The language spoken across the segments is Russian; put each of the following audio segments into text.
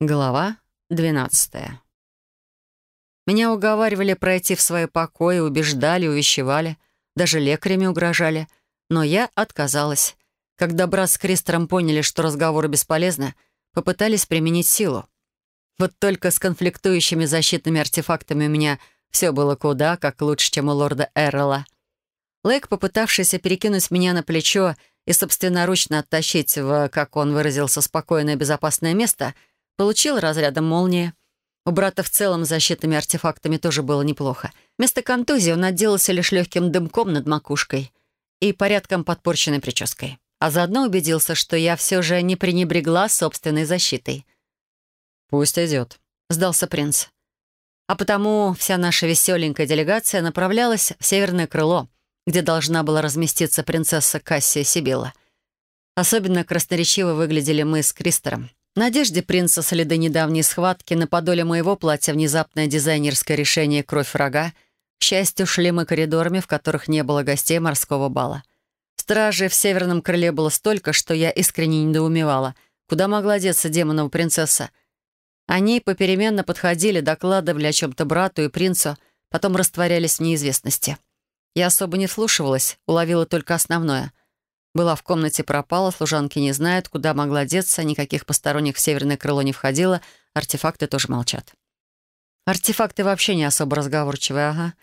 Глава 12 Меня уговаривали пройти в свои покои, убеждали, увещевали, даже лекарями угрожали, но я отказалась. Когда брат с Кристером поняли, что разговоры бесполезны, попытались применить силу. Вот только с конфликтующими защитными артефактами у меня все было куда как лучше, чем у лорда Эрролла. Лейк, попытавшийся перекинуть меня на плечо и собственноручно оттащить в, как он выразился, спокойное безопасное место — Получил разрядом молнии. У брата в целом защитными артефактами тоже было неплохо. Вместо контузии он отделался лишь легким дымком над макушкой и порядком подпорченной прической. А заодно убедился, что я все же не пренебрегла собственной защитой. «Пусть идет», — сдался принц. А потому вся наша веселенькая делегация направлялась в северное крыло, где должна была разместиться принцесса Кассия Сибилла. Особенно красноречиво выглядели мы с Кристером. В надежде принца следы недавней схватки на подоле моего платья внезапное дизайнерское решение «Кровь врага» к счастью, шли мы коридорами, в которых не было гостей морского бала. Стражей в северном крыле было столько, что я искренне недоумевала, куда могла деться демонова принцесса. Они попеременно подходили, докладывали о чем-то брату и принцу, потом растворялись в неизвестности. Я особо не вслушивалась, уловила только основное. Была в комнате, пропала, служанки не знают, куда могла деться, никаких посторонних в северное крыло не входило, артефакты тоже молчат. Артефакты вообще не особо разговорчивые, ага.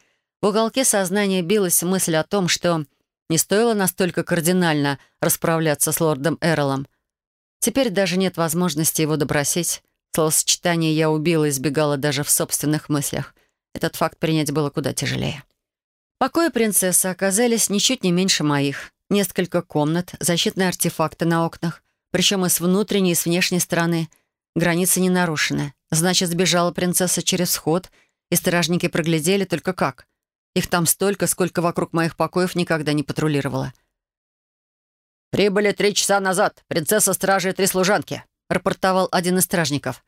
В уголке сознания билась мысль о том, что не стоило настолько кардинально расправляться с лордом Эролом. Теперь даже нет возможности его добросить. Словосочетание «я убила» избегала даже в собственных мыслях. Этот факт принять было куда тяжелее. Покои принцессы оказались ничуть не меньше моих. Несколько комнат, защитные артефакты на окнах, причем и с внутренней, и с внешней стороны. Границы не нарушены. Значит, сбежала принцесса через вход, и стражники проглядели только как. Их там столько, сколько вокруг моих покоев никогда не патрулировала. «Прибыли три часа назад. Принцесса, стражи и три служанки», — рапортовал один из стражников.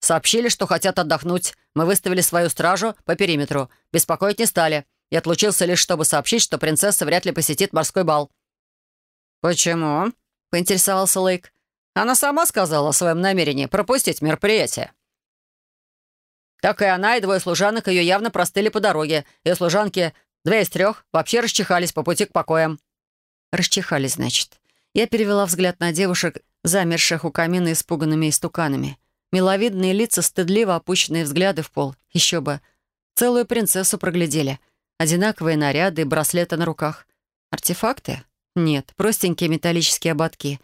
«Сообщили, что хотят отдохнуть. Мы выставили свою стражу по периметру. Беспокоить не стали. И отлучился лишь, чтобы сообщить, что принцесса вряд ли посетит морской бал». «Почему?» — поинтересовался Лейк. «Она сама сказала о своем намерении пропустить мероприятие». Так и она, и двое служанок ее явно простыли по дороге. Ее служанки, две из трех, вообще расчихались по пути к покоям. Расчихались, значит. Я перевела взгляд на девушек, замерших у камина испуганными истуканами. Миловидные лица, стыдливо опущенные взгляды в пол. Еще бы. Целую принцессу проглядели. Одинаковые наряды и браслеты на руках. Артефакты? Нет, простенькие металлические ободки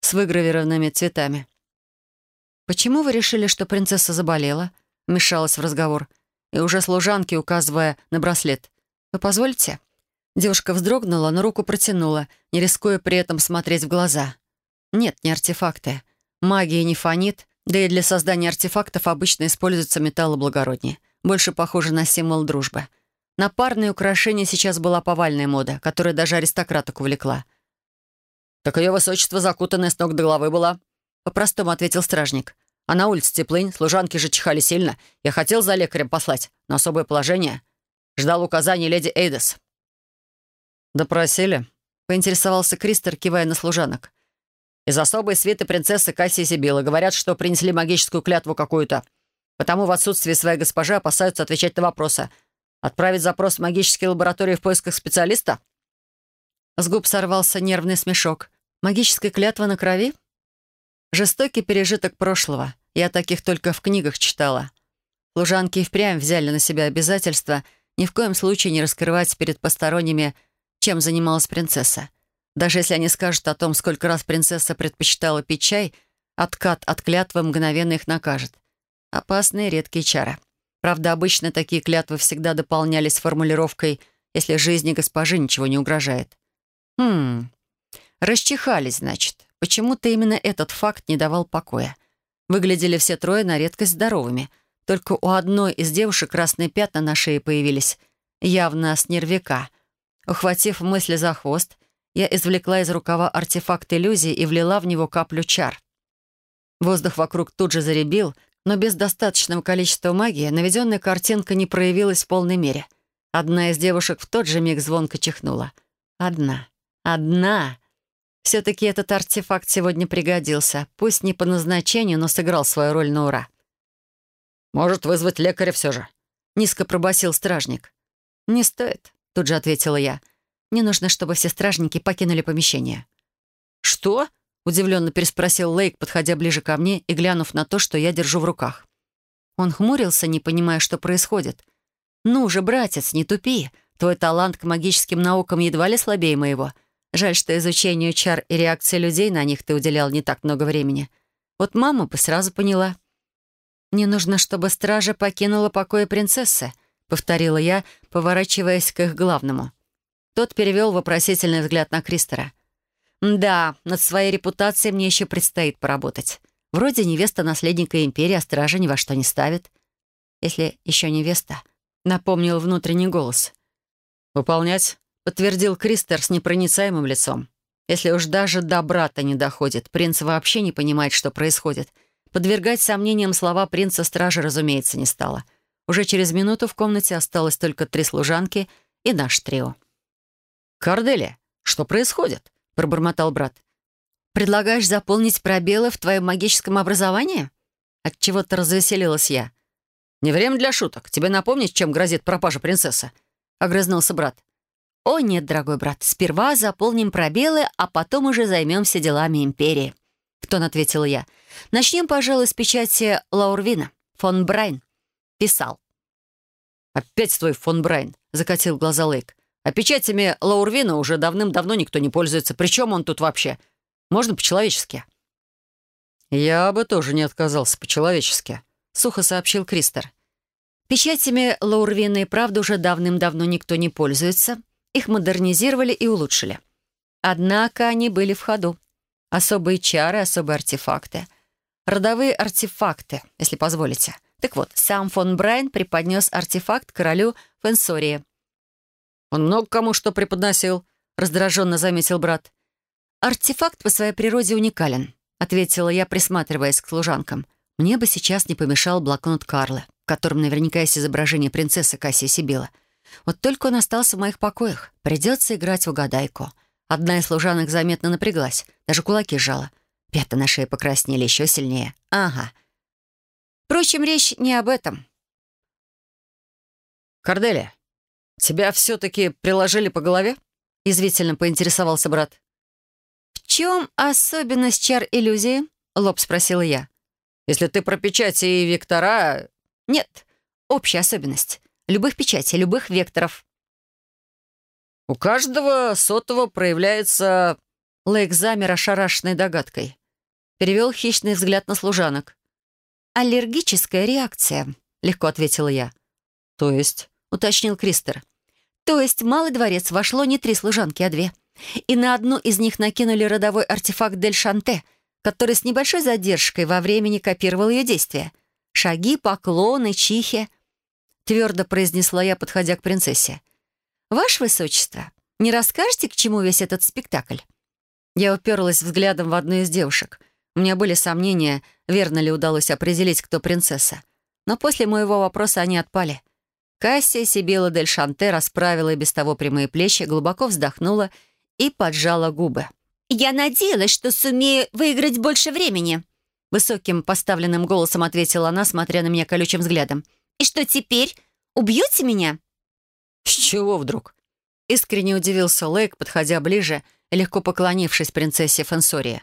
с выгравированными цветами. «Почему вы решили, что принцесса заболела?» Вмешалась в разговор. И уже служанки, указывая на браслет. «Вы позволите?» Девушка вздрогнула, но руку протянула, не рискуя при этом смотреть в глаза. «Нет, не артефакты. Магия не фонит, да и для создания артефактов обычно используется металл благороднее. Больше похоже на символ дружбы». На парные украшения сейчас была повальная мода, которая даже аристократок увлекла. «Так ее высочество закутанное с ног до головы была», — по-простому ответил стражник. «А на улице теплынь, служанки же чихали сильно. Я хотел за лекарем послать, но особое положение. Ждал указаний леди Эйдес». «Допросили?» — поинтересовался Кристер, кивая на служанок. «Из особой свиты принцессы Кассии Сибилы говорят, что принесли магическую клятву какую-то. Потому в отсутствии своей госпожи опасаются отвечать на вопросы, Отправить запрос в магические лаборатории в поисках специалиста?» С губ сорвался нервный смешок. «Магическая клятва на крови?» Жестокий пережиток прошлого. Я таких только в книгах читала. Служанки и впрямь взяли на себя обязательство ни в коем случае не раскрывать перед посторонними, чем занималась принцесса. Даже если они скажут о том, сколько раз принцесса предпочитала пить чай, откат от клятвы мгновенно их накажет. Опасные редкие чары. Правда, обычно такие клятвы всегда дополнялись формулировкой «если жизни госпожи ничего не угрожает». Хм, расчихались, значит. Почему-то именно этот факт не давал покоя. Выглядели все трое на редкость здоровыми. Только у одной из девушек красные пятна на шее появились, явно с нервика. Ухватив мысли за хвост, я извлекла из рукава артефакт иллюзии и влила в него каплю чар. Воздух вокруг тут же заребил, но без достаточного количества магии наведенная картинка не проявилась в полной мере. Одна из девушек в тот же миг звонко чихнула. Одна. Одна. Все-таки этот артефакт сегодня пригодился. Пусть не по назначению, но сыграл свою роль на ура. «Может, вызвать лекаря все же?» — низко пробасил стражник. «Не стоит», — тут же ответила я. «Мне нужно, чтобы все стражники покинули помещение». «Что?» — удивленно переспросил Лейк, подходя ближе ко мне и глянув на то, что я держу в руках. Он хмурился, не понимая, что происходит. «Ну же, братец, не тупи. Твой талант к магическим наукам едва ли слабее моего. Жаль, что изучению чар и реакции людей на них ты уделял не так много времени. Вот мама бы сразу поняла». «Мне нужно, чтобы стража покинула покои принцессы», — повторила я, поворачиваясь к их главному. Тот перевел вопросительный взгляд на Кристера. «Да, над своей репутацией мне еще предстоит поработать. Вроде невеста наследника империи, а стража ни во что не ставит. Если еще невеста», — напомнил внутренний голос. «Выполнять?» — подтвердил Кристер с непроницаемым лицом. «Если уж даже до брата не доходит, принц вообще не понимает, что происходит. Подвергать сомнениям слова принца стражи, разумеется, не стало. Уже через минуту в комнате осталось только три служанки и наш трио. «Корделия, что происходит?» — пробормотал брат. «Предлагаешь заполнить пробелы в твоем магическом образовании?» Отчего-то развеселилась я. «Не время для шуток. Тебе напомнить, чем грозит пропажа принцессы?» — огрызнулся брат. «О нет, дорогой брат, сперва заполним пробелы, а потом уже займемся делами империи», — в тон ответила я. «Начнем, пожалуй, с печати Лаурвина. Фон Брайн. Писал». «Опять твой фон Брайн», — закатил глаза Лейк. «А печатями Лаурвина уже давным-давно никто не пользуется. Причем он тут вообще? Можно по-человечески?» «Я бы тоже не отказался по-человечески», — сухо сообщил Кристер. «Печатями Лаурвина и правда уже давным-давно никто не пользуется. Их модернизировали и улучшили. Однако они были в ходу. Особые чары, особые артефакты. Родовые артефакты, если позволите. Так вот, сам фон Брайан преподнес артефакт королю Фенсории. «Он много кому что преподносил», — раздраженно заметил брат. «Артефакт по своей природе уникален», — ответила я, присматриваясь к служанкам. «Мне бы сейчас не помешал блокнот Карлы, в котором наверняка есть изображение принцессы Кассии Сибила. Вот только он остался в моих покоях. Придется играть в угадайку». Одна из служанок заметно напряглась, даже кулаки сжала. Пята на шее покраснели еще сильнее. «Ага». Впрочем, речь не об этом. «Корделия, тебя все-таки приложили по голове?» — язвительно поинтересовался брат. «В чем особенность чар иллюзии?» — лоб спросила я. «Если ты про печати и вектора...» «Нет, общая особенность. Любых печатей, любых векторов». «У каждого сотого проявляется...» Лейк замер ошарашенной догадкой. Перевел хищный взгляд на служанок. «Аллергическая реакция», — легко ответила я. «То есть?» — уточнил Кристер. «То есть в Малый дворец вошло не три служанки, а две. И на одну из них накинули родовой артефакт Дель Шанте, который с небольшой задержкой во времени копировал ее действия. Шаги, поклоны, чихи», — твердо произнесла я, подходя к принцессе. «Ваше Высочество, не расскажете, к чему весь этот спектакль?» Я уперлась взглядом в одну из девушек — у меня были сомнения, верно ли удалось определить, кто принцесса. Но после моего вопроса они отпали. Кассия Сибила Дель Шанте расправила и без того прямые плечи, глубоко вздохнула и поджала губы. «Я надеялась, что сумею выиграть больше времени», высоким поставленным голосом ответила она, смотря на меня колючим взглядом. «И что теперь? Убьете меня?» «С чего вдруг?» Искренне удивился Лейк, подходя ближе и легко поклонившись принцессе Фенсория.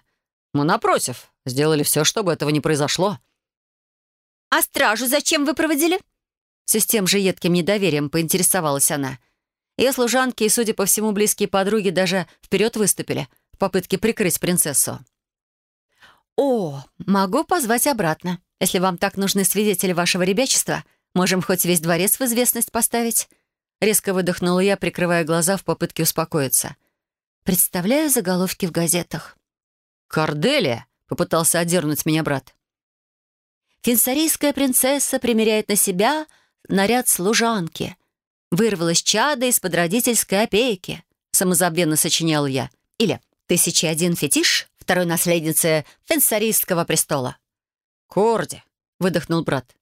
Мы, напротив, сделали все, чтобы этого не произошло». «А стражу зачем вы проводили?» Все с тем же едким недоверием поинтересовалась она. Ее служанки и, судя по всему, близкие подруги даже вперед выступили в попытке прикрыть принцессу. «О, могу позвать обратно. Если вам так нужны свидетели вашего ребячества, можем хоть весь дворец в известность поставить». Резко выдохнула я, прикрывая глаза в попытке успокоиться. «Представляю заголовки в газетах. «Корделия!» — попытался одернуть меня брат. «Финсарийская принцесса примеряет на себя наряд служанки. Вырвалась чада из-под родительской опеки», — самозабвенно сочинял я. Или «Тысяча один фетиш второй наследницы фенсарийского престола». «Корди!» — выдохнул брат.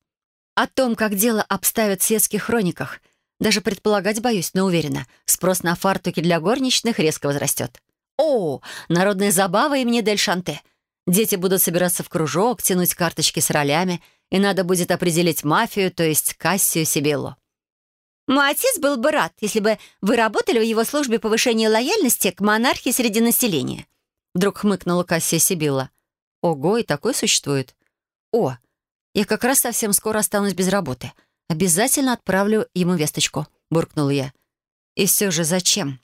«О том, как дело обставят в светских хрониках, даже предполагать боюсь, но уверена, спрос на фартуки для горничных резко возрастет. О, народная забава имени Дель Шанте. Дети будут собираться в кружок, тянуть карточки с ролями, и надо будет определить мафию, то есть Кассию Сибиллу. Мой отец был бы рад, если бы вы работали в его службе повышения лояльности к монархии среди населения. Вдруг хмыкнула Кассия Сибилла. Ого, и такой существует. О, я как раз совсем скоро останусь без работы. Обязательно отправлю ему весточку, буркнул я. И все же зачем?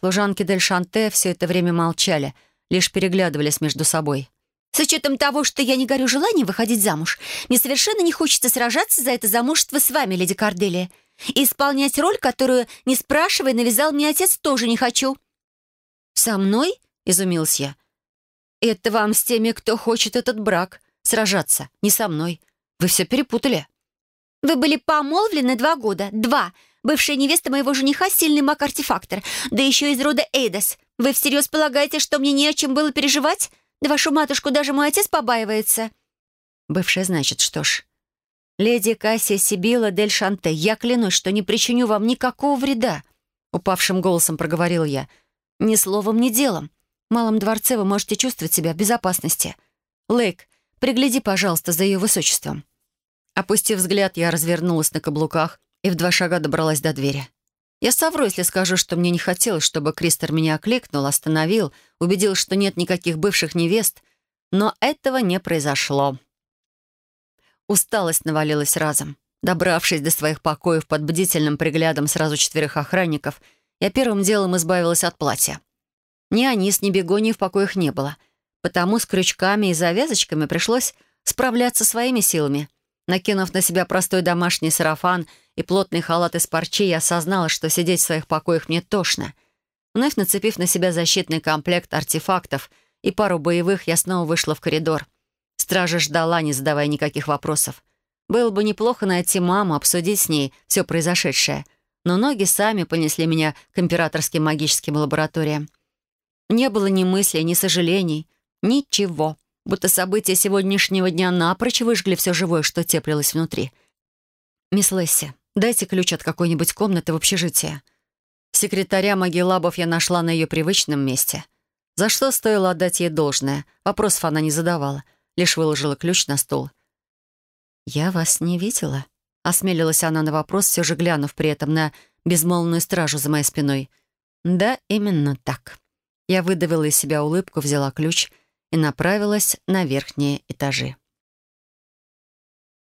Служанки Дель Шанте все это время молчали, лишь переглядывались между собой. «С учетом того, что я не горю желанием выходить замуж, мне совершенно не хочется сражаться за это замужество с вами, леди Корделия. И исполнять роль, которую, не спрашивая, навязал мне отец, тоже не хочу». «Со мной?» — изумился я. «Это вам с теми, кто хочет этот брак, сражаться, не со мной. Вы все перепутали». «Вы были помолвлены два года. Два. Бывшая невеста моего жениха — сильный маг-артефактор, да еще из рода Эйдас. Вы всерьез полагаете, что мне не о чем было переживать? Да вашу матушку даже мой отец побаивается». «Бывшая, значит, что ж». «Леди Кассия Сибила Дель Шанте, я клянусь, что не причиню вам никакого вреда», — упавшим голосом проговорил я. «Ни словом, ни делом. В Малом дворце вы можете чувствовать себя в безопасности. Лейк, пригляди, пожалуйста, за ее высочеством». Опустив взгляд, я развернулась на каблуках и в два шага добралась до двери. Я совру, если скажу, что мне не хотелось, чтобы Кристер меня окликнул, остановил, убедил, что нет никаких бывших невест, но этого не произошло. Усталость навалилась разом. Добравшись до своих покоев под бдительным приглядом сразу четверых охранников, я первым делом избавилась от платья. Ни Анис, ни Бегонии в покоях не было, потому с крючками и завязочками пришлось справляться своими силами. Накинув на себя простой домашний сарафан — и плотный халат из парчи, я осознала, что сидеть в своих покоях мне тошно. Вновь нацепив на себя защитный комплект артефактов и пару боевых, я снова вышла в коридор. Стража ждала, не задавая никаких вопросов. Было бы неплохо найти маму, обсудить с ней все произошедшее. Но ноги сами понесли меня к императорским магическим лабораториям. Не было ни мыслей, ни сожалений. Ничего. Будто события сегодняшнего дня напрочь выжгли все живое, что теплилось внутри. «Мисс Лесси, Дайте ключ от какой-нибудь комнаты в общежитии. Секретаря Магеллабов я нашла на ее привычном месте. За что стоило отдать ей должное. Вопросов она не задавала, лишь выложила ключ на стол. «Я вас не видела?» — осмелилась она на вопрос, все же глянув при этом на безмолвную стражу за моей спиной. «Да, именно так». Я выдавила из себя улыбку, взяла ключ и направилась на верхние этажи.